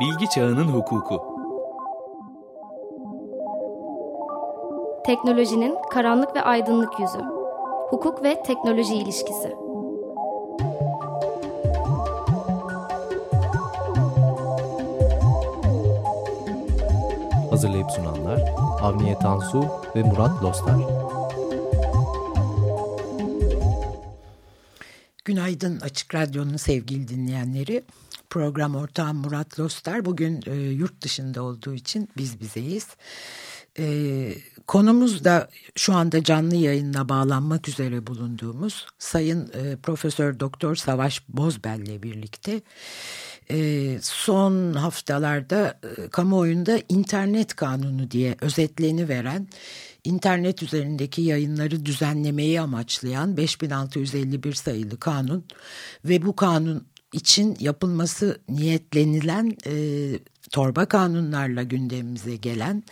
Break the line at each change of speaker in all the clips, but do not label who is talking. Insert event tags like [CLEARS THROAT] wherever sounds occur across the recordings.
Bilgi Çağının Hukuku
Teknolojinin karanlık ve aydınlık yüzü. Hukuk ve teknoloji ilişkisi.
Hazırlayıp sunanlar Avniye Tansu ve Murat Lostar.
Günaydın Açık Radyo'nun sevgili dinleyenleri. Program ortağım Murat Lostar bugün e, yurt dışında olduğu için biz bizeyiz. E, konumuz da şu anda canlı yayınla bağlanmak üzere bulunduğumuz Sayın e, Profesör Doktor Savaş Bozbel ile birlikte e, son haftalarda e, kamuoyunda internet kanunu diye özetleni veren internet üzerindeki yayınları düzenlemeyi amaçlayan 5651 sayılı kanun ve bu kanun için yapılması niyetlenilen e, torba kanunlarla gündemimize gelen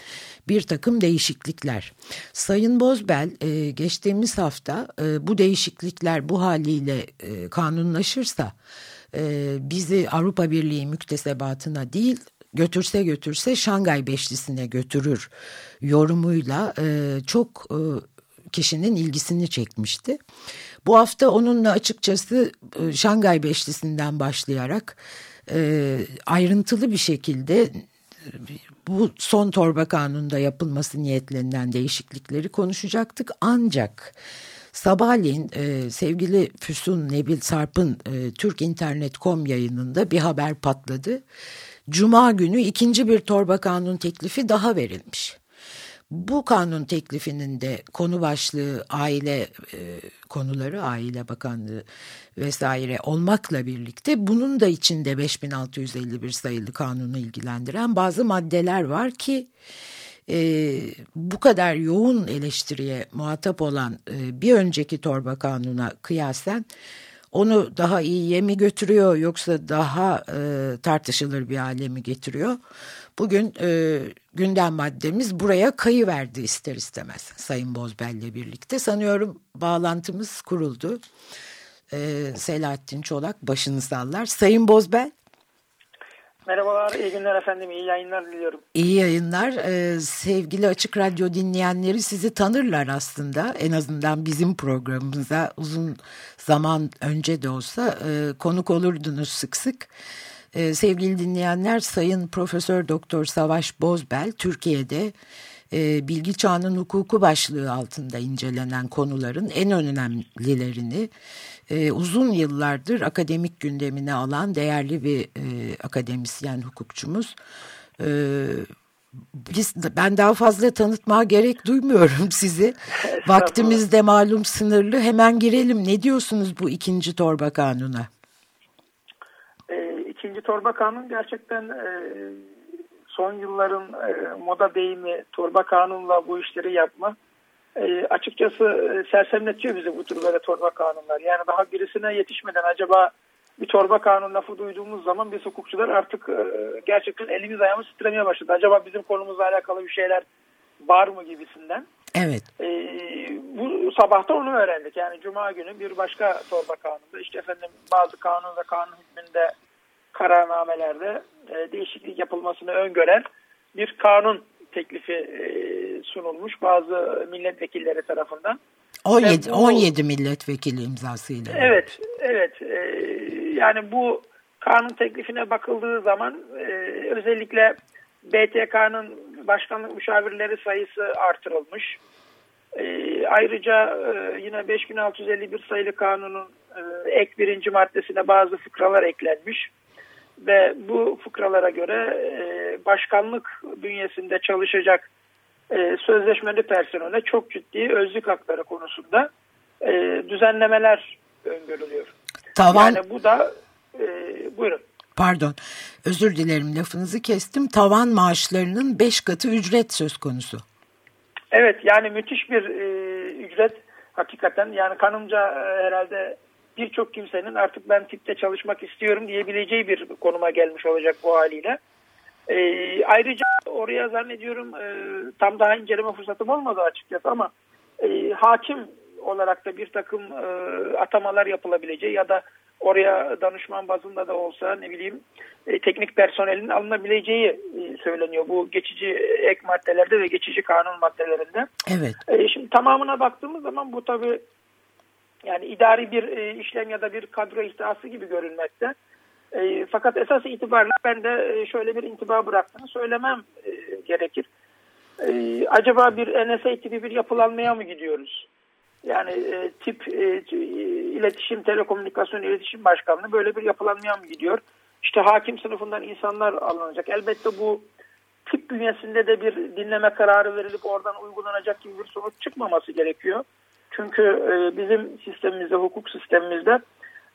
bir takım değişiklikler. Sayın Bozbel e, geçtiğimiz hafta e, bu değişiklikler bu haliyle e, kanunlaşırsa e, bizi Avrupa Birliği müktesebatına değil götürse götürse Şangay Beşlisi'ne götürür yorumuyla e, çok e, kişinin ilgisini çekmişti. Bu hafta onunla açıkçası e, Şangay Beşlisi'nden başlayarak e, ayrıntılı bir şekilde bu son torba kanunda yapılması niyetlerinden değişiklikleri konuşacaktık. Ancak sabahleyin e, sevgili Füsun Nebil Sarp'ın e, Türk İnternet.com yayınında bir haber patladı. Cuma günü ikinci bir torba kanun teklifi daha verilmiş. Bu kanun teklifinin de konu başlığı aile e, konuları, aile bakanlığı vesaire olmakla birlikte bunun da içinde 5651 sayılı kanunu ilgilendiren bazı maddeler var ki e, bu kadar yoğun eleştiriye muhatap olan e, bir önceki torba kanuna kıyasen onu daha iyiye mi götürüyor yoksa daha e, tartışılır bir hale mi getiriyor? Bugün e, gündem maddemiz buraya kayıverdi ister istemez Sayın Bozbel'le birlikte. Sanıyorum bağlantımız kuruldu. E, Selahattin Çolak başını sallar. Sayın Bozbel.
Merhabalar, iyi günler efendim, iyi yayınlar diliyorum.
İyi yayınlar. Ee, sevgili Açık Radyo dinleyenleri sizi tanırlar aslında. En azından bizim programımıza uzun zaman önce de olsa e, konuk olurdunuz sık sık. Ee, sevgili dinleyenler, Sayın Profesör Doktor Savaş Bozbel, Türkiye'de e, bilgi çağının hukuku başlığı altında incelenen konuların en önemlilerini e, uzun yıllardır akademik gündemine alan değerli bir e, akademisyen hukukçumuz. E, biz, ben daha fazla tanıtmaya gerek duymuyorum [LAUGHS] sizi. Vaktimiz de malum sınırlı. Hemen girelim. Ne diyorsunuz bu ikinci torba kanuna?
İkinci torba kanun gerçekten e, son yılların e, moda deyimi torba kanunla bu işleri yapma e, açıkçası e, sersemletiyor bizi bu tür böyle torba kanunlar. Yani daha birisine yetişmeden acaba bir torba kanun lafı duyduğumuz zaman biz hukukçular artık e, gerçekten elimiz ayağımız titremeye başladı. Acaba bizim konumuzla alakalı bir şeyler var mı gibisinden.
Evet.
E, bu sabahta onu öğrendik. Yani cuma günü bir başka torba kanunda işte efendim bazı kanun ve kanun hükmünde kararnamelerde e, değişiklik yapılmasını öngören bir kanun teklifi e, sunulmuş bazı milletvekilleri tarafından.
17, bu, 17 milletvekili imzasıyla.
Evet, evet. E, yani bu kanun teklifine bakıldığı zaman e, özellikle BTK'nın başkanlık müşavirleri sayısı artırılmış. E, ayrıca e, yine 5651 sayılı kanunun e, ek birinci maddesine bazı fıkralar eklenmiş ve bu fıkralara göre e, başkanlık bünyesinde çalışacak e, sözleşmeli personele çok ciddi özlük hakları konusunda e, düzenlemeler öngörülüyor.
Tavan...
Yani bu da e, buyurun.
Pardon özür dilerim lafınızı kestim. Tavan maaşlarının beş katı ücret söz konusu.
Evet yani müthiş bir e, ücret hakikaten yani kanımca e, herhalde birçok kimsenin artık ben tipte çalışmak istiyorum diyebileceği bir konuma gelmiş olacak bu haliyle. E, ayrıca oraya zannediyorum e, tam daha inceleme fırsatım olmadı açıkçası ama e, hakim olarak da bir takım e, atamalar yapılabileceği ya da oraya danışman bazında da olsa ne bileyim e, teknik personelin alınabileceği e, söyleniyor. Bu geçici ek maddelerde ve geçici kanun maddelerinde.
Evet.
E, şimdi tamamına baktığımız zaman bu tabii yani idari bir e, işlem ya da bir kadro ihtiyası gibi görünmekte. E, fakat esas itibariyle ben de e, şöyle bir intiba bıraktığını söylemem e, gerekir. E, acaba bir NSA tipi bir yapılanmaya mı gidiyoruz? Yani e, tip e, iletişim, telekomünikasyon, iletişim başkanlığı böyle bir yapılanmaya mı gidiyor? İşte hakim sınıfından insanlar alınacak. Elbette bu tip bünyesinde de bir dinleme kararı verilip oradan uygulanacak gibi bir sonuç çıkmaması gerekiyor. Çünkü e, bizim sistemimizde, hukuk sistemimizde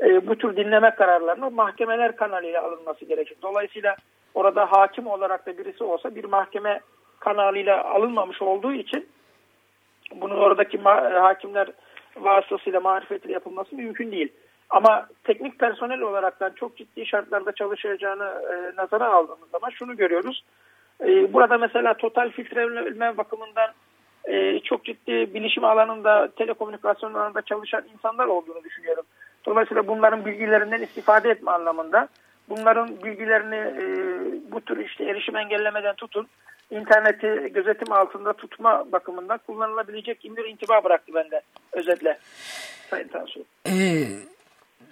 e, bu tür dinleme kararlarının mahkemeler kanalıyla alınması gerekir. Dolayısıyla orada hakim olarak da birisi olsa bir mahkeme kanalıyla alınmamış olduğu için bunun oradaki hakimler vasıtasıyla marifetle yapılması mümkün değil. Ama teknik personel olaraktan çok ciddi şartlarda çalışacağını e, nazara aldığımız zaman şunu görüyoruz. E, burada mesela total filtreleme bakımından e, çok ciddi bilişim alanında, telekomünikasyon alanında çalışan insanlar olduğunu düşünüyorum. Dolayısıyla bunların bilgilerinden istifade etme anlamında bunların bilgilerini e, bu tür işte erişim engellemeden tutun interneti gözetim altında tutma bakımından kullanılabilecek bir intiba bıraktı bende özetle Sayın Tansu.
Ee,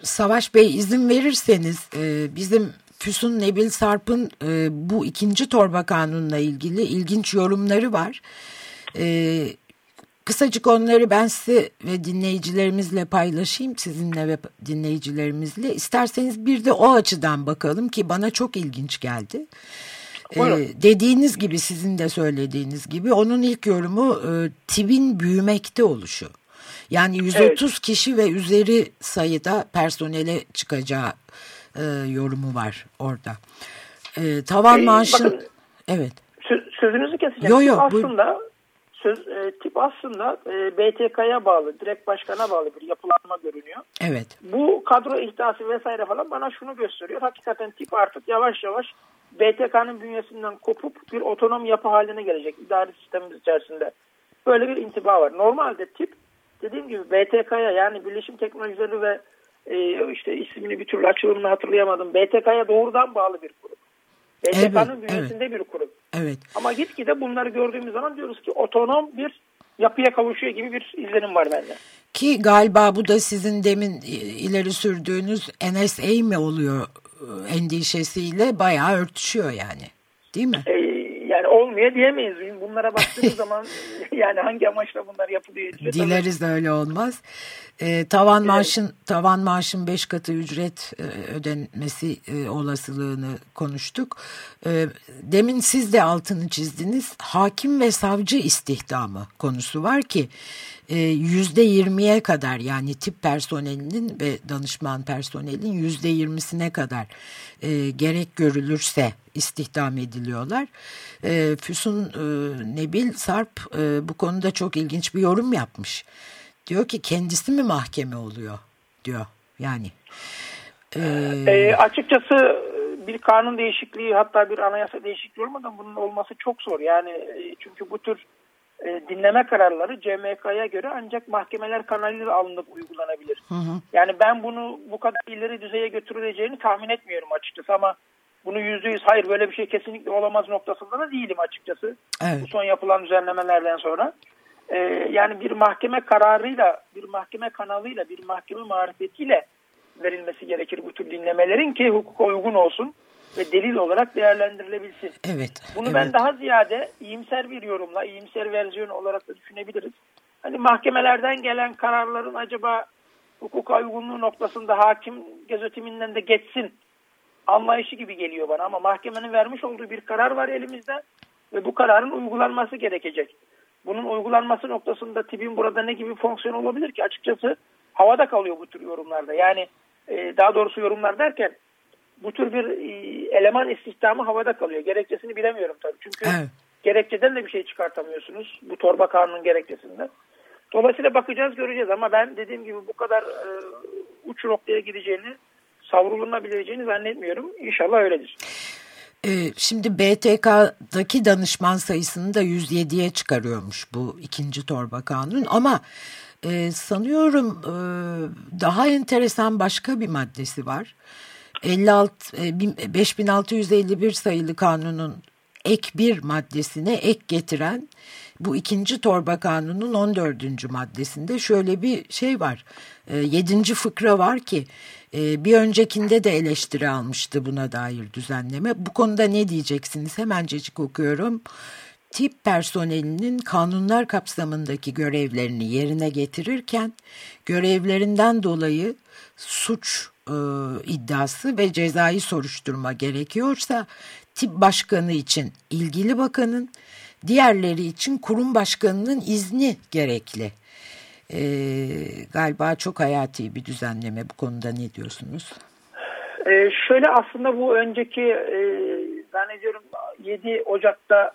Savaş Bey izin verirseniz e, bizim Füsun Nebil Sarp'ın e, bu ikinci torba kanunla ilgili ilginç yorumları var. E, kısacık onları ben size ve dinleyicilerimizle paylaşayım sizinle ve dinleyicilerimizle. İsterseniz bir de o açıdan bakalım ki bana çok ilginç geldi. Ee, dediğiniz gibi sizin de söylediğiniz gibi onun ilk yorumu e, TİB'in büyümekte oluşu. Yani 130 evet. kişi ve üzeri sayıda personele çıkacağı e, yorumu var orada. E, tavan ee, maaşın... Bakın,
evet. Sözünüzü keseceğim. Yo, yo, aslında söz, e, tip aslında e, BTK'ya bağlı, direkt başkana bağlı bir yapılanma görünüyor.
Evet.
Bu kadro ihtiyası vesaire falan bana şunu gösteriyor. Hakikaten tip artık yavaş yavaş BTK'nın bünyesinden kopup bir otonom yapı haline gelecek idari sistemimiz içerisinde. Böyle bir intiba var. Normalde tip dediğim gibi BTK'ya yani Bilişim Teknolojileri ve e, işte ismini bir türlü açılımını hatırlayamadım. BTK'ya doğrudan bağlı bir kurum. BTK'nın evet, bünyesinde evet. bir kurum.
Evet.
Ama gitgide bunları gördüğümüz zaman diyoruz ki otonom bir yapıya kavuşuyor gibi bir izlenim var bende.
Ki galiba bu da sizin demin ileri sürdüğünüz NSA mi oluyor endişesiyle bayağı örtüşüyor yani. Değil mi?
E, olmuyor diyemeyiz. Bunlara baktığımız [LAUGHS] zaman yani hangi amaçla bunlar yapılıyor?
Dileriz de öyle olmaz. E, tavan maaşın tavan maaşın beş katı ücret e, ödenmesi e, olasılığını konuştuk. E, demin siz de altını çizdiniz. Hakim ve savcı istihdamı konusu var ki yüzde yirmiye kadar yani tip personelinin ve danışman personelin yüzde yirmisine kadar e, gerek görülürse istihdam ediliyorlar. E, Füsun e, Nebil Sarp e, bu konuda çok ilginç bir yorum yapmış. Diyor ki kendisi mi mahkeme oluyor diyor yani.
E, e, açıkçası bir kanun değişikliği hatta bir anayasa değişikliği olmadan bunun olması çok zor. Yani e, çünkü bu tür e, dinleme kararları CMK'ya göre ancak mahkemeler kanalıyla alınıp uygulanabilir. Hı hı. Yani ben bunu bu kadar ileri düzeye götürüleceğini tahmin etmiyorum açıkçası ama bunu yüzde yüz hayır böyle bir şey kesinlikle olamaz noktasında da değilim açıkçası. Evet. Bu son yapılan düzenlemelerden sonra. Ee, yani bir mahkeme kararıyla, bir mahkeme kanalıyla, bir mahkeme marifetiyle verilmesi gerekir bu tür dinlemelerin ki hukuka uygun olsun ve delil olarak değerlendirilebilsin.
Evet.
Bunu
evet.
ben daha ziyade iyimser bir yorumla, iyimser versiyon olarak da düşünebiliriz. Hani mahkemelerden gelen kararların acaba hukuka uygunluğu noktasında hakim gözetiminden de geçsin anlayışı gibi geliyor bana ama mahkemenin vermiş olduğu bir karar var elimizde ve bu kararın uygulanması gerekecek. Bunun uygulanması noktasında TİB'in burada ne gibi fonksiyon olabilir ki? Açıkçası havada kalıyor bu tür yorumlarda. Yani e, daha doğrusu yorumlar derken bu tür bir e, eleman istihdamı havada kalıyor. Gerekçesini bilemiyorum tabii. Çünkü evet. gerekçeden de bir şey çıkartamıyorsunuz. Bu torba kanunun gerekçesinden. Dolayısıyla bakacağız göreceğiz ama ben dediğim gibi bu kadar e, uç noktaya gideceğini savrulunabileceğini zannetmiyorum. İnşallah öyledir.
Ee, şimdi BTK'daki danışman sayısını da 107'ye çıkarıyormuş bu ikinci torba kanun ama E, sanıyorum e, daha enteresan başka bir maddesi var. 56 e, 5651 sayılı kanunun ek bir maddesine ek getiren bu ikinci torba kanunun 14. maddesinde şöyle bir şey var. E, 7. fıkra var ki e, bir öncekinde de eleştiri almıştı buna dair düzenleme. Bu konuda ne diyeceksiniz? Hemencecik okuyorum tip personelinin kanunlar kapsamındaki görevlerini yerine getirirken görevlerinden dolayı suç e, iddiası ve cezai soruşturma gerekiyorsa tip başkanı için ilgili bakanın diğerleri için kurum başkanının izni gerekli. E, galiba çok hayati bir düzenleme bu konuda ne diyorsunuz?
E, şöyle aslında bu önceki e, zannediyorum 7 Ocak'ta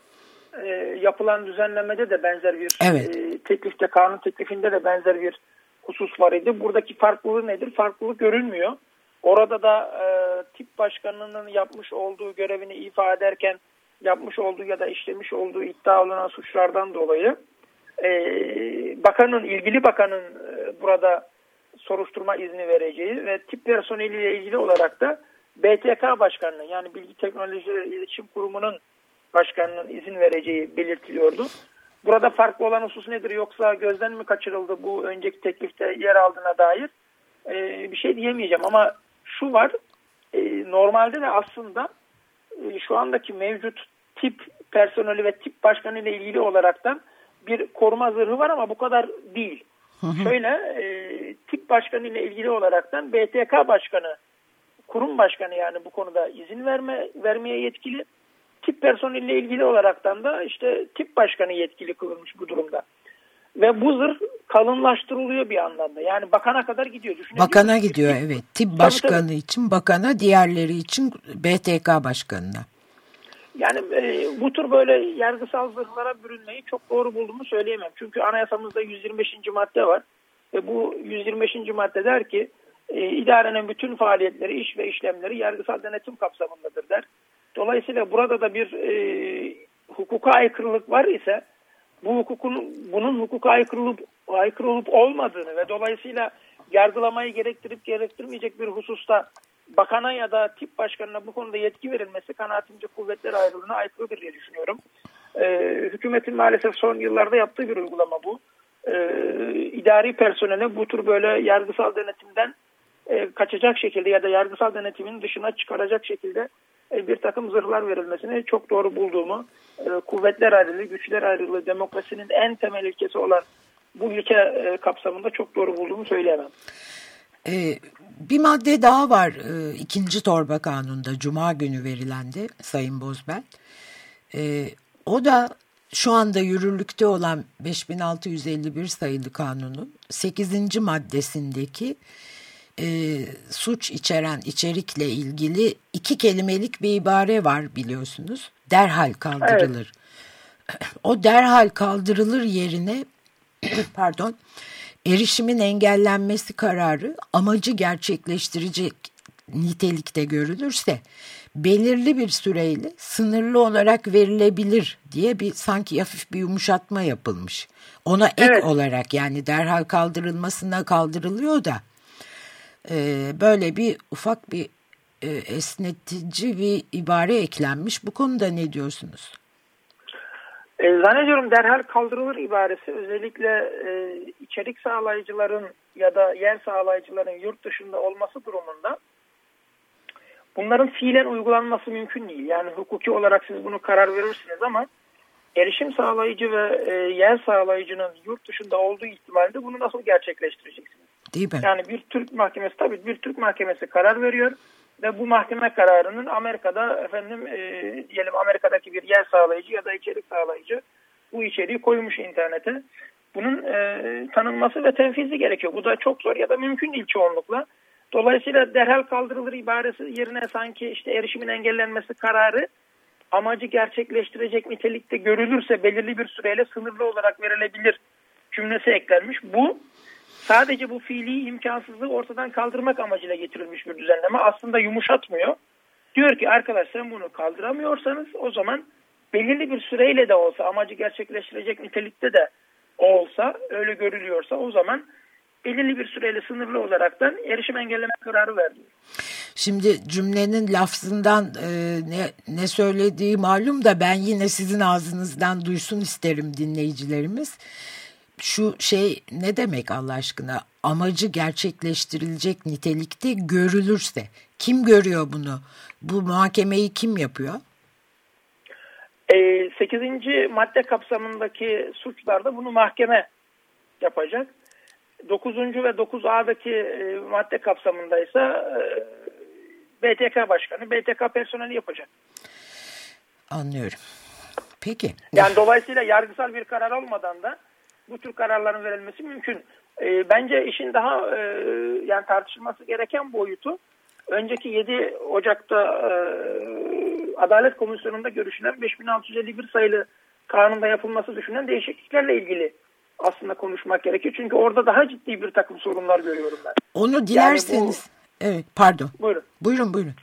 e, yapılan düzenlemede de benzer bir evet. e, teklifte, kanun teklifinde de benzer bir husus var idi. Buradaki farklılığı nedir? Farklılık görünmüyor. Orada da e, tip başkanının yapmış olduğu görevini ifade ederken yapmış olduğu ya da işlemiş olduğu iddia olunan suçlardan dolayı e, bakanın, ilgili bakanın e, burada soruşturma izni vereceği ve tip personeliyle ilgili olarak da BTK başkanının yani Bilgi Teknolojileri İletişim Kurumu'nun başkanının izin vereceği belirtiliyordu. Burada farklı olan husus nedir? Yoksa gözden mi kaçırıldı bu önceki teklifte yer aldığına dair? E, bir şey diyemeyeceğim ama şu var. E, normalde de aslında e, şu andaki mevcut tip personeli ve tip başkanı ile ilgili olaraktan bir koruma zırhı var ama bu kadar değil. Şöyle e, tip başkanı ile ilgili olaraktan BTK başkanı kurum başkanı yani bu konuda izin verme vermeye yetkili tip personeliyle ilgili olaraktan da işte tip başkanı yetkili kılınmış bu durumda. Ve bu zırh kalınlaştırılıyor bir anlamda. Yani bakana kadar gidiyor.
Bakana gidiyor evet. Tip başkanı tabii, tabii. için bakana, diğerleri için BTK başkanına.
Yani e, bu tür böyle yargısal zırhlara bürünmeyi çok doğru bulduğumu söyleyemem. Çünkü anayasamızda 125. madde var. Ve bu 125. madde der ki e, idarenin bütün faaliyetleri, iş ve işlemleri yargısal denetim kapsamındadır der. Dolayısıyla burada da bir e, hukuka aykırılık var ise bu hukukun bunun hukuka aykırı olup, aykırı olup olmadığını ve dolayısıyla yargılamayı gerektirip gerektirmeyecek bir hususta bakana ya da tip başkanına bu konuda yetki verilmesi kanaatimce kuvvetler ayrılığına aykırıdır diye düşünüyorum. Ee, hükümetin maalesef son yıllarda yaptığı bir uygulama bu. Ee, idari personele bu tür böyle yargısal denetimden e, kaçacak şekilde ya da yargısal denetimin dışına çıkaracak şekilde e, bir takım zırhlar verilmesini çok doğru bulduğumu, e, kuvvetler ayrılığı, güçler ayrılığı, demokrasinin en temel ilkesi olan bu ilke e, kapsamında çok doğru bulduğumu söyleyemem.
Ee, bir madde daha var ee, ikinci torba kanunda Cuma günü verilendi Sayın Bozbel. Ee, o da şu anda yürürlükte olan 5651 sayılı kanunun 8. maddesindeki e, suç içeren içerikle ilgili iki kelimelik bir ibare var biliyorsunuz. Derhal kaldırılır. Evet. O derhal kaldırılır yerine [CLEARS THROAT] pardon erişimin engellenmesi kararı amacı gerçekleştirecek nitelikte görülürse belirli bir süreyle sınırlı olarak verilebilir diye bir sanki hafif bir yumuşatma yapılmış. Ona ek evet. olarak yani derhal kaldırılmasına kaldırılıyor da e, böyle bir ufak bir e, esnetici bir ibare eklenmiş. Bu konuda ne diyorsunuz?
E, zannediyorum derhal kaldırılır ibaresi özellikle e, içerik sağlayıcıların ya da yer sağlayıcıların yurt dışında olması durumunda bunların fiilen uygulanması mümkün değil. Yani hukuki olarak siz bunu karar verirsiniz ama erişim sağlayıcı ve e, yer sağlayıcının yurt dışında olduğu ihtimalde bunu nasıl gerçekleştireceksiniz?
Değil mi?
Yani bir Türk mahkemesi tabii bir Türk mahkemesi karar veriyor ve bu mahkeme kararının Amerika'da efendim e, diyelim Amerika'daki bir yer sağlayıcı ya da içerik sağlayıcı bu içeriği koymuş internete. Bunun e, tanınması ve tenfizi gerekiyor. Bu da çok zor ya da mümkün değil çoğunlukla. Dolayısıyla derhal kaldırılır ibaresi yerine sanki işte erişimin engellenmesi kararı amacı gerçekleştirecek nitelikte görülürse belirli bir süreyle sınırlı olarak verilebilir cümlesi eklenmiş. Bu sadece bu fiili imkansızlığı ortadan kaldırmak amacıyla getirilmiş bir düzenleme. Aslında yumuşatmıyor. Diyor ki arkadaşlar bunu kaldıramıyorsanız o zaman belirli bir süreyle de olsa amacı gerçekleştirecek nitelikte de
olsa, öyle görülüyorsa o zaman belirli bir süreyle sınırlı olaraktan erişim engelleme kararı verdi.
Şimdi cümlenin lafzından e, ne, ne söylediği malum da ben yine sizin ağzınızdan duysun isterim dinleyicilerimiz. Şu şey ne demek Allah aşkına? Amacı gerçekleştirilecek nitelikte görülürse. Kim görüyor bunu? Bu muhakemeyi kim yapıyor?
E, 8. madde kapsamındaki suçlarda bunu mahkeme yapacak. 9. ve 9A'daki e, madde kapsamında ise e, BTK başkanı, BTK personeli yapacak.
Anlıyorum. Peki.
Yani dolayısıyla yargısal bir karar olmadan da bu tür kararların verilmesi mümkün. E, bence işin daha e, yani tartışılması gereken boyutu önceki 7 Ocak'ta e, Adalet Komisyonu'nda görüşülen 5651 sayılı kanunda yapılması düşünen değişikliklerle ilgili aslında konuşmak gerekiyor. Çünkü orada daha ciddi bir takım sorunlar görüyorum ben.
Onu dilerseniz... Yani bu, evet pardon.
Buyurun.
Buyurun buyurun.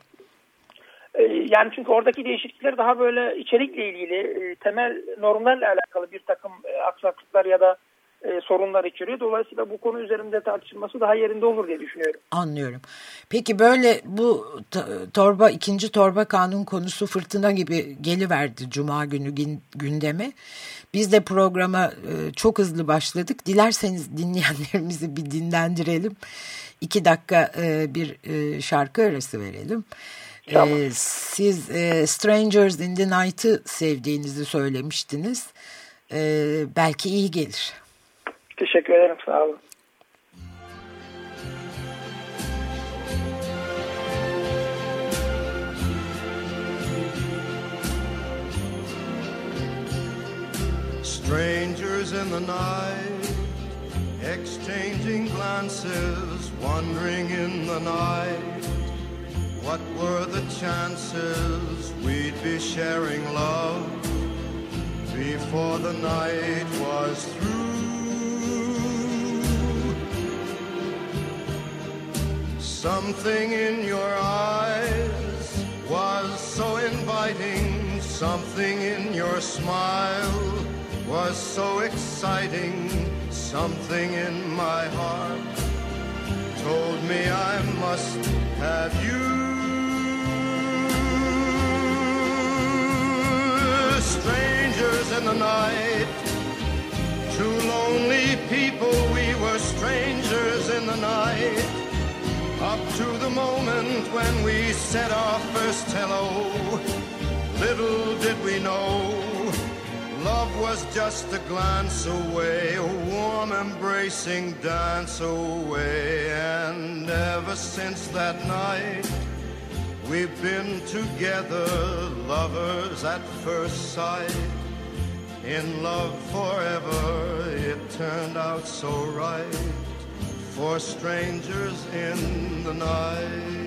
Yani çünkü oradaki değişiklikler daha böyle içerikle ilgili e, temel normlarla alakalı bir takım e, aksaklıklar ya da e, sorunlar içeriyor. Dolayısıyla bu konu üzerinde tartışılması daha yerinde olur diye düşünüyorum.
Anlıyorum. Peki böyle bu torba ikinci torba kanun konusu fırtına gibi geliverdi Cuma günü gündeme. Biz de programa çok hızlı başladık. Dilerseniz dinleyenlerimizi bir dinlendirelim. İki dakika bir şarkı arası verelim. Tamam. E, siz e, Strangers in the Night'ı sevdiğinizi söylemiştiniz. E, belki iyi gelir.
Teşekkür ederim. Sağ olun. Strangers in the night, exchanging glances, wandering in the night. What were the chances we'd be sharing love before the night was through? Something in your eyes was so inviting, something in your smile was so exciting, something in my heart told me I must have you. Strangers in the night, two lonely people, we were strangers in the night up to the moment when we said our first hello, little did we know love was just a glance away, a warm embracing dance away. And ever since that night, we've been together, lovers at first sight. In love forever, it turned out so right for strangers in the night.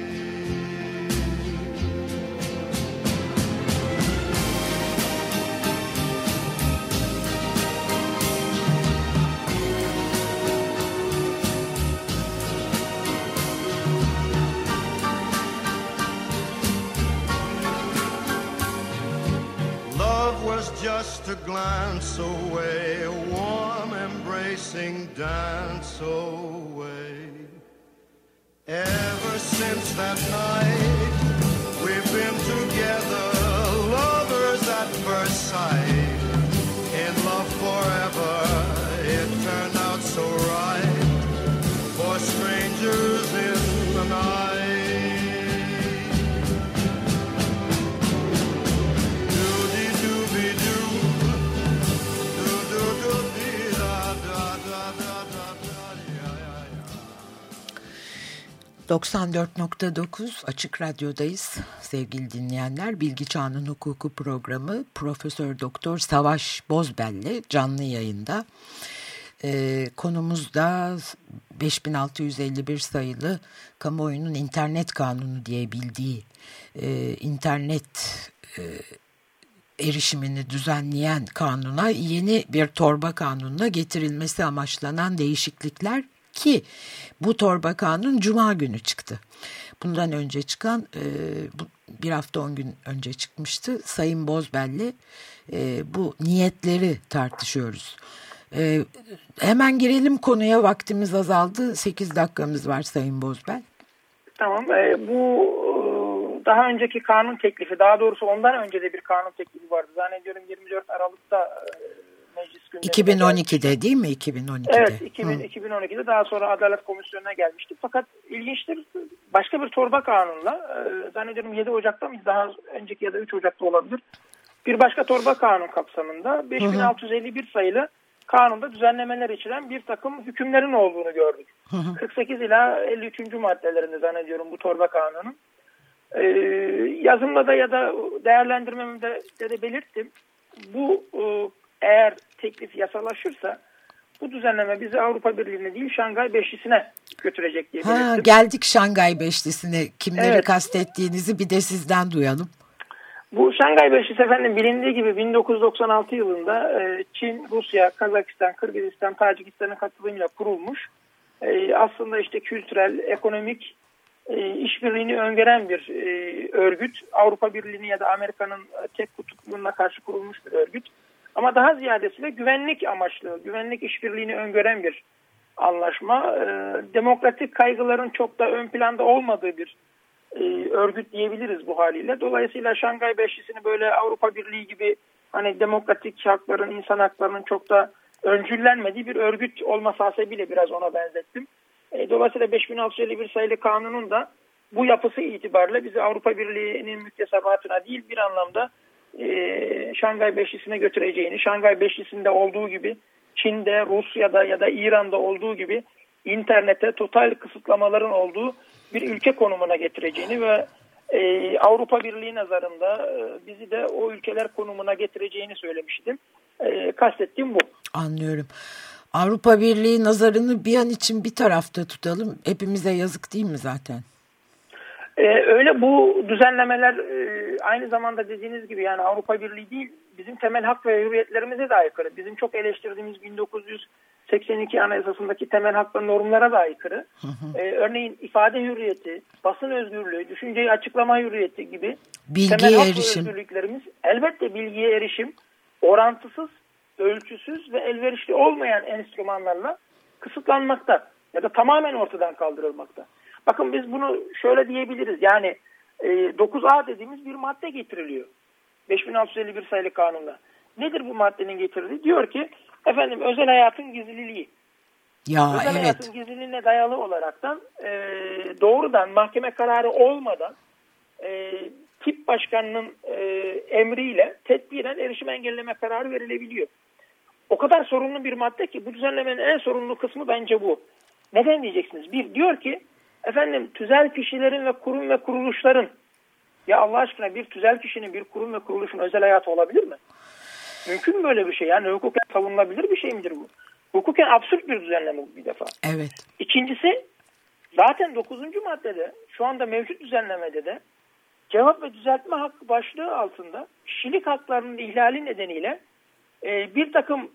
Just a glance away, a warm embracing dance away. Ever since that night, we've been together, lovers at first sight, in love forever.
...94.9 Açık Radyo'dayız sevgili dinleyenler. Bilgi Çağının Hukuku programı Profesör Doktor Savaş Bozbel'le canlı yayında. Ee, konumuz da 5651 sayılı kamuoyunun internet kanunu diye bildiği e, internet e, erişimini düzenleyen kanuna yeni bir torba kanununa getirilmesi amaçlanan değişiklikler ki bu torba kanun cuma günü çıktı. Bundan önce çıkan e, bu, bir hafta on gün önce çıkmıştı. Sayın Bozbel'le e, bu niyetleri tartışıyoruz. Ee, hemen girelim konuya vaktimiz azaldı. 8 dakikamız var Sayın Bozbel.
Tamam e, bu e, daha önceki kanun teklifi daha doğrusu ondan önce de bir kanun teklifi vardı. Zannediyorum 24 Aralık'ta e, meclis gündemine
2012'de değil mi? 2012'de.
Evet 2000, 2012'de daha sonra Adalet Komisyonu'na gelmişti. Fakat ilginçtir başka bir torba kanunla e, zannediyorum 7 Ocak'ta mı daha önceki ya da 3 Ocak'ta olabilir. Bir başka torba kanun kapsamında 5651 sayılı kanunda düzenlemeler içeren bir takım hükümlerin olduğunu gördük. Hı hı. 48 ila 53. maddelerinde zannediyorum bu torba kanunun. Ee, yazımda da ya da değerlendirmemde de, de belirttim. Bu e, eğer teklif yasalaşırsa bu düzenleme bizi Avrupa Birliği'ne değil Şangay Beşlisi'ne götürecek diye belirttim. Ha,
geldik Şangay Beşlisi'ne. Kimleri evet. kastettiğinizi bir de sizden duyalım.
Bu Şangay Beşlisi efendim bilindiği gibi 1996 yılında e, Çin, Rusya, Kazakistan, Kırgızistan, Tacikistan'ın katılımıyla kurulmuş. E, aslında işte kültürel, ekonomik e, işbirliğini öngören bir örgüt. Avrupa Birliği'ni ya da Amerika'nın tek kutupluğuna karşı kurulmuş bir örgüt. Ama daha ziyadesiyle güvenlik amaçlı, güvenlik işbirliğini öngören bir anlaşma. Demokratik kaygıların çok da ön planda olmadığı bir e, örgüt diyebiliriz bu haliyle. Dolayısıyla Şangay Beşlisi'ni böyle Avrupa Birliği gibi hani demokratik hakların, insan haklarının çok da öncüllenmediği bir örgüt olması hasebiyle biraz ona benzettim. E, dolayısıyla 5651 sayılı kanunun da bu yapısı itibariyle bizi Avrupa Birliği'nin müktesebatına değil bir anlamda e, Şangay Beşlisi'ne götüreceğini, Şangay Beşlisi'nde olduğu gibi Çin'de, Rusya'da ya da İran'da olduğu gibi internete total kısıtlamaların olduğu bir ülke konumuna getireceğini ve e, Avrupa Birliği nazarında e, bizi de o ülkeler konumuna getireceğini söylemiştim. E, kastettiğim bu.
Anlıyorum. Avrupa Birliği nazarını bir an için bir tarafta tutalım. Hepimize yazık değil mi zaten?
Ee, öyle bu düzenlemeler e, aynı zamanda dediğiniz gibi yani Avrupa Birliği değil bizim temel hak ve hürriyetlerimize de aykırı. Bizim çok eleştirdiğimiz 1900 82 Anayasası'ndaki temel hak ve normlara da aykırı. Hı hı. Ee, örneğin ifade hürriyeti, basın özgürlüğü, düşünceyi açıklama hürriyeti gibi
bilgiye temel hak erişim.
özgürlüklerimiz elbette bilgiye erişim orantısız, ölçüsüz ve elverişli olmayan enstrümanlarla kısıtlanmakta ya da tamamen ortadan kaldırılmakta. Bakın biz bunu şöyle diyebiliriz yani e, 9A dediğimiz bir madde getiriliyor. 5651 sayılı kanunla. Nedir bu maddenin getirdiği? Diyor ki Efendim özel hayatın gizliliği.
Ya,
özel
evet.
hayatın gizliliğine dayalı olaraktan e, doğrudan mahkeme kararı olmadan e, tip başkanının e, emriyle tedbiren erişim engelleme kararı verilebiliyor. O kadar sorunlu bir madde ki bu düzenlemenin en sorunlu kısmı bence bu. Neden diyeceksiniz? Bir diyor ki efendim tüzel kişilerin ve kurum ve kuruluşların ya Allah aşkına bir tüzel kişinin bir kurum ve kuruluşun özel hayatı olabilir mi? Mümkün mü böyle bir şey? Yani hukuken savunulabilir bir şey midir bu? Hukuken absürt bir düzenleme bu bir defa.
Evet.
İkincisi zaten 9. maddede şu anda mevcut düzenlemede de cevap ve düzeltme hakkı başlığı altında kişilik haklarının ihlali nedeniyle e, bir takım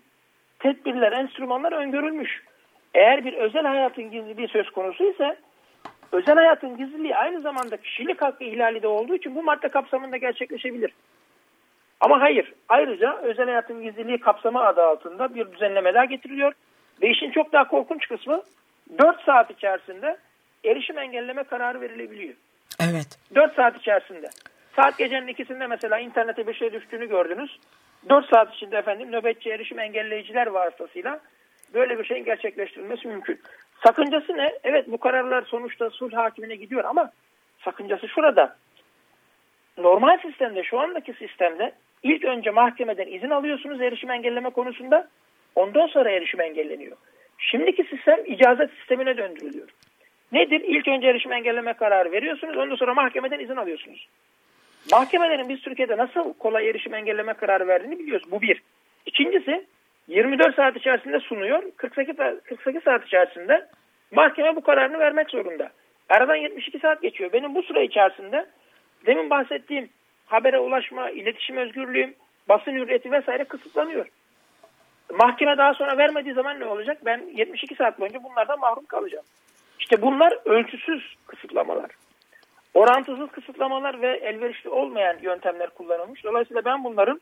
tedbirler, enstrümanlar öngörülmüş. Eğer bir özel hayatın gizliliği söz konusu ise özel hayatın gizliliği aynı zamanda kişilik hakkı ihlali de olduğu için bu madde kapsamında gerçekleşebilir. Ama hayır. Ayrıca özel hayatın gizliliği kapsamı adı altında bir düzenleme daha getiriliyor. Ve işin çok daha korkunç kısmı 4 saat içerisinde erişim engelleme kararı verilebiliyor.
Evet.
4 saat içerisinde. Saat gecenin ikisinde mesela internete bir şey düştüğünü gördünüz. 4 saat içinde efendim nöbetçi erişim engelleyiciler vasıtasıyla böyle bir şeyin gerçekleştirilmesi mümkün. Sakıncası ne? Evet bu kararlar sonuçta sulh hakimine gidiyor ama sakıncası şurada. Normal sistemde şu andaki sistemde İlk önce mahkemeden izin alıyorsunuz erişim engelleme konusunda. Ondan sonra erişim engelleniyor. Şimdiki sistem icazet sistemine döndürülüyor. Nedir? İlk önce erişim engelleme kararı veriyorsunuz. Ondan sonra mahkemeden izin alıyorsunuz. Mahkemelerin biz Türkiye'de nasıl kolay erişim engelleme kararı verdiğini biliyoruz. Bu bir. İkincisi 24 saat içerisinde sunuyor. 48, 48 saat içerisinde mahkeme bu kararını vermek zorunda. Aradan 72 saat geçiyor. Benim bu süre içerisinde demin bahsettiğim habere ulaşma, iletişim özgürlüğüm, basın hürriyeti vesaire kısıtlanıyor. Mahkeme daha sonra vermediği zaman ne olacak? Ben 72 saat boyunca bunlardan mahrum kalacağım. İşte bunlar ölçüsüz kısıtlamalar. Orantısız kısıtlamalar ve elverişli olmayan yöntemler kullanılmış. Dolayısıyla ben bunların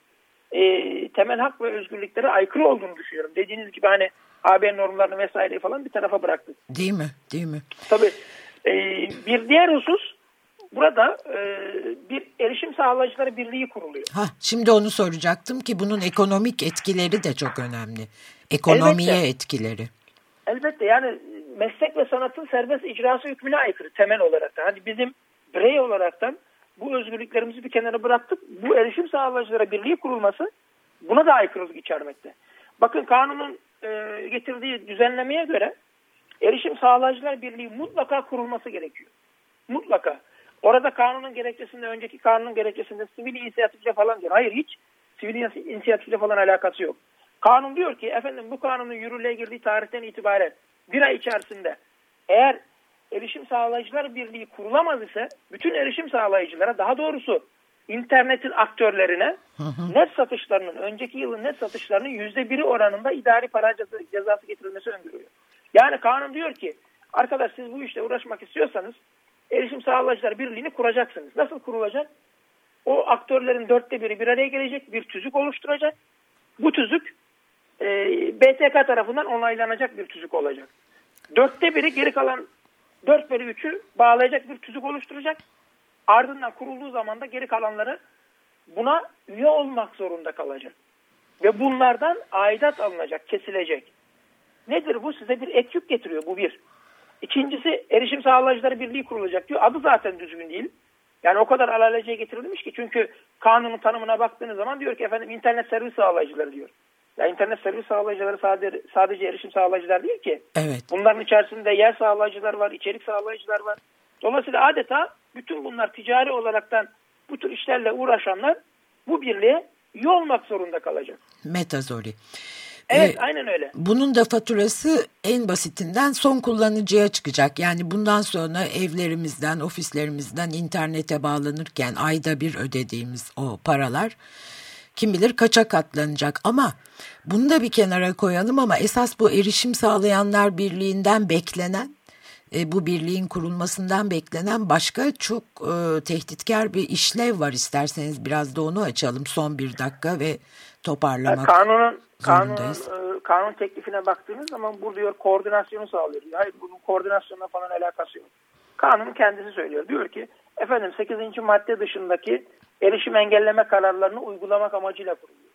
e, temel hak ve özgürlüklere aykırı olduğunu düşünüyorum. Dediğiniz gibi hani AB normlarını vesaire falan bir tarafa bıraktık.
Değil mi? Değil mi?
Tabii. E, bir diğer husus burada e, bir erişim sağlayıcıları birliği kuruluyor.
Ha, şimdi onu soracaktım ki bunun ekonomik etkileri de çok önemli. Ekonomiye
Elbette.
etkileri.
Elbette yani meslek ve sanatın serbest icrası hükmüne aykırı temel olarak da. Hani bizim birey olaraktan bu özgürlüklerimizi bir kenara bıraktık. Bu erişim sağlayıcılara birliği kurulması buna da aykırılık içermekte. Bakın kanunun e, getirdiği düzenlemeye göre erişim sağlayıcılar birliği mutlaka kurulması gerekiyor. Mutlaka. Orada kanunun gerekçesinde, önceki kanunun gerekçesinde sivil inisiyatifle falan diyor. Hayır hiç sivil inisiyatifle falan alakası yok. Kanun diyor ki efendim bu kanunun yürürlüğe girdiği tarihten itibaren bir ay içerisinde eğer erişim sağlayıcılar birliği kurulamaz ise bütün erişim sağlayıcılara daha doğrusu internetin aktörlerine hı hı. net satışlarının önceki yılın net satışlarının yüzde biri oranında idari para cezası getirilmesi öngörülüyor. Yani kanun diyor ki arkadaş siz bu işle uğraşmak istiyorsanız erişim sağlayıcılar birliğini kuracaksınız. Nasıl kurulacak? O aktörlerin dörtte biri bir araya gelecek, bir tüzük oluşturacak. Bu tüzük e, BTK tarafından onaylanacak bir tüzük olacak. Dörtte biri geri kalan dört bölü üçü bağlayacak bir tüzük oluşturacak. Ardından kurulduğu zaman da geri kalanları buna üye olmak zorunda kalacak. Ve bunlardan aidat alınacak, kesilecek. Nedir bu? Size bir ek yük getiriyor. Bu bir. İkincisi erişim sağlayıcıları birliği kurulacak diyor. Adı zaten düzgün değil. Yani o kadar alaleciye getirilmiş ki çünkü kanunun tanımına baktığınız zaman diyor ki efendim internet servis sağlayıcıları diyor. Ya internet servis sağlayıcıları sadece, sadece erişim sağlayıcılar değil ki.
Evet.
Bunların içerisinde yer sağlayıcılar var, içerik sağlayıcılar var. Dolayısıyla adeta bütün bunlar ticari olaraktan bu tür işlerle uğraşanlar bu birliğe üye olmak zorunda kalacak.
Metazori.
Evet ee, aynen öyle.
Bunun da faturası en basitinden son kullanıcıya çıkacak. Yani bundan sonra evlerimizden, ofislerimizden internete bağlanırken ayda bir ödediğimiz o paralar kim bilir kaça katlanacak. Ama bunu da bir kenara koyalım ama esas bu erişim sağlayanlar birliğinden beklenen e, bu birliğin kurulmasından beklenen başka çok e, tehditkar bir işlev var isterseniz biraz da onu açalım son bir dakika ve toparlamak
kanunun, zorundayız. Kanunun, e, kanun teklifine baktığınız zaman bu diyor koordinasyonu sağlıyor. Hayır bunun koordinasyonla falan alakası yok. Kanun kendisi söylüyor. Diyor ki efendim 8. madde dışındaki erişim engelleme kararlarını uygulamak amacıyla kuruluyor.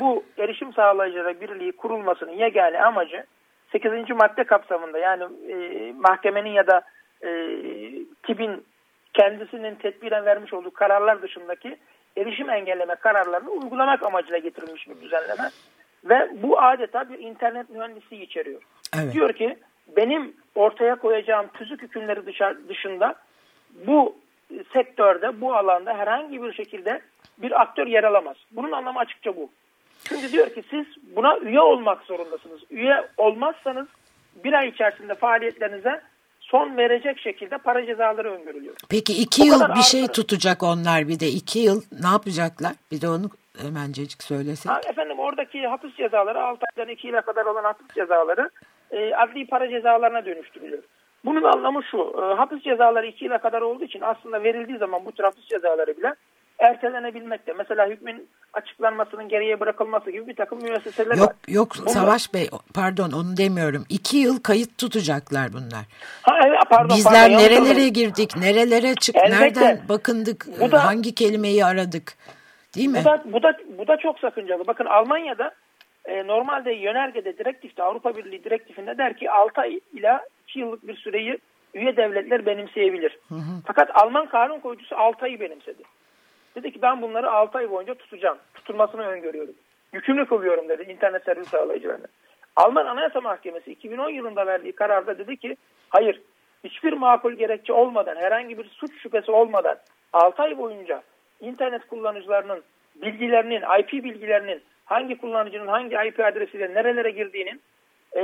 Bu erişim sağlayıcılara birliği kurulmasının yegane amacı 8. madde kapsamında yani e, mahkemenin ya da e, TİB'in kendisinin tedbiren vermiş olduğu kararlar dışındaki erişim engelleme kararlarını uygulamak amacıyla getirilmiş bir düzenleme. Ve bu adeta bir internet mühendisi içeriyor. Evet. Diyor ki benim ortaya koyacağım tüzük hükümleri dışında bu sektörde, bu alanda herhangi bir şekilde bir aktör yer alamaz. Bunun anlamı açıkça bu. Çünkü diyor ki siz buna üye olmak zorundasınız. Üye olmazsanız bir ay içerisinde faaliyetlerinize son verecek şekilde para cezaları öngörülüyor.
Peki iki o yıl bir şey artır. tutacak onlar bir de. iki yıl ne yapacaklar? Bir de onu hemencecik söylesek.
Ha, efendim oradaki hapis cezaları 6 aydan 2 yıla kadar olan hapis cezaları e, adli para cezalarına dönüştürülüyor. Bunun anlamı şu, e, hapis cezaları 2 yıla kadar olduğu için aslında verildiği zaman bu tür hapis cezaları bile ertelenebilmekte. Mesela hükmün açıklanmasının geriye bırakılması gibi bir takım müesseseler
yok,
var.
Yok Bunlar... Savaş Bey pardon onu demiyorum. İki yıl kayıt tutacaklar bunlar.
Ha, evet, pardon,
Bizler
pardon,
nerelere girdik, nerelere çık, Elbette. nereden bakındık, bu da, hangi kelimeyi aradık değil mi?
Bu da, bu da, bu da çok sakıncalı. Bakın Almanya'da e, normalde yönergede direktifte Avrupa Birliği direktifinde der ki 6 ay ila 2 yıllık bir süreyi üye devletler benimseyebilir. Hı hı. Fakat Alman kanun koyucusu 6 ayı benimsedi. Dedi ki ben bunları 6 ay boyunca tutacağım. Tutulmasını öngörüyorum. Yükümlü kılıyorum dedi internet servis sağlayıcılarına. Alman Anayasa Mahkemesi 2010 yılında verdiği kararda dedi ki hayır hiçbir makul gerekçe olmadan herhangi bir suç şüphesi olmadan 6 ay boyunca internet kullanıcılarının bilgilerinin IP bilgilerinin hangi kullanıcının hangi IP adresiyle nerelere girdiğinin e,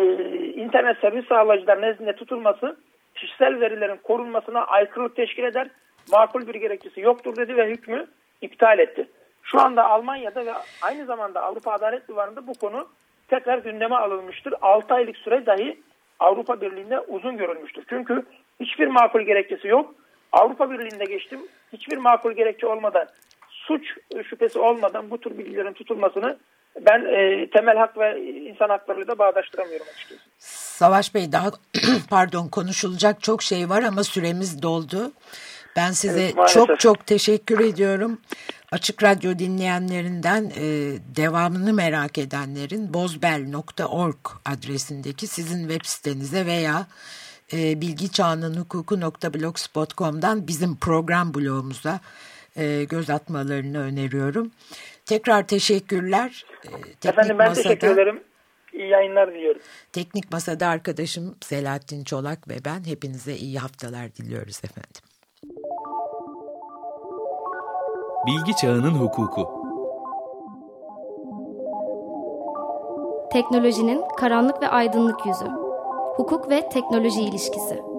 internet servis sağlayıcılar nezdinde tutulması kişisel verilerin korunmasına aykırılık teşkil eder. Makul bir gerekçesi yoktur dedi ve hükmü iptal etti. Şu anda Almanya'da ve aynı zamanda Avrupa Adalet Divanı'nda bu konu tekrar gündeme alınmıştır. 6 aylık süre dahi Avrupa Birliği'nde uzun görülmüştür. Çünkü hiçbir makul gerekçesi yok. Avrupa Birliği'nde geçtim. Hiçbir makul gerekçe olmadan suç şüphesi olmadan bu tür bilgilerin tutulmasını ben e, temel hak ve insan haklarıyla da bağdaştıramıyorum açıkçası.
Savaş Bey daha [CLEARS THROAT] pardon konuşulacak çok şey var ama süremiz doldu. Ben size
Evet, maalesef.
çok çok teşekkür ediyorum. Açık Radyo dinleyenlerinden e, devamını merak edenlerin bozbel.org adresindeki sizin web sitenize veya e, bilgiçağınınhukuku.blogspot.com'dan bizim program blogumuza e, göz atmalarını öneriyorum. Tekrar teşekkürler. E, teknik
Efendim ben
Masa'da-
teşekkür ederim. İyi yayınlar diliyorum.
Teknik Masa'da arkadaşım Selahattin Çolak ve ben hepinize iyi haftalar diliyoruz efendim.
Bilgi Çağının Hukuku
Teknolojinin karanlık ve aydınlık yüzü. Hukuk ve teknoloji ilişkisi.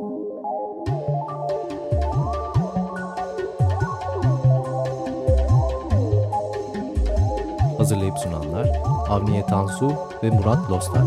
Hazırlayıp sunanlar Avniye Tansu ve Murat Lostar.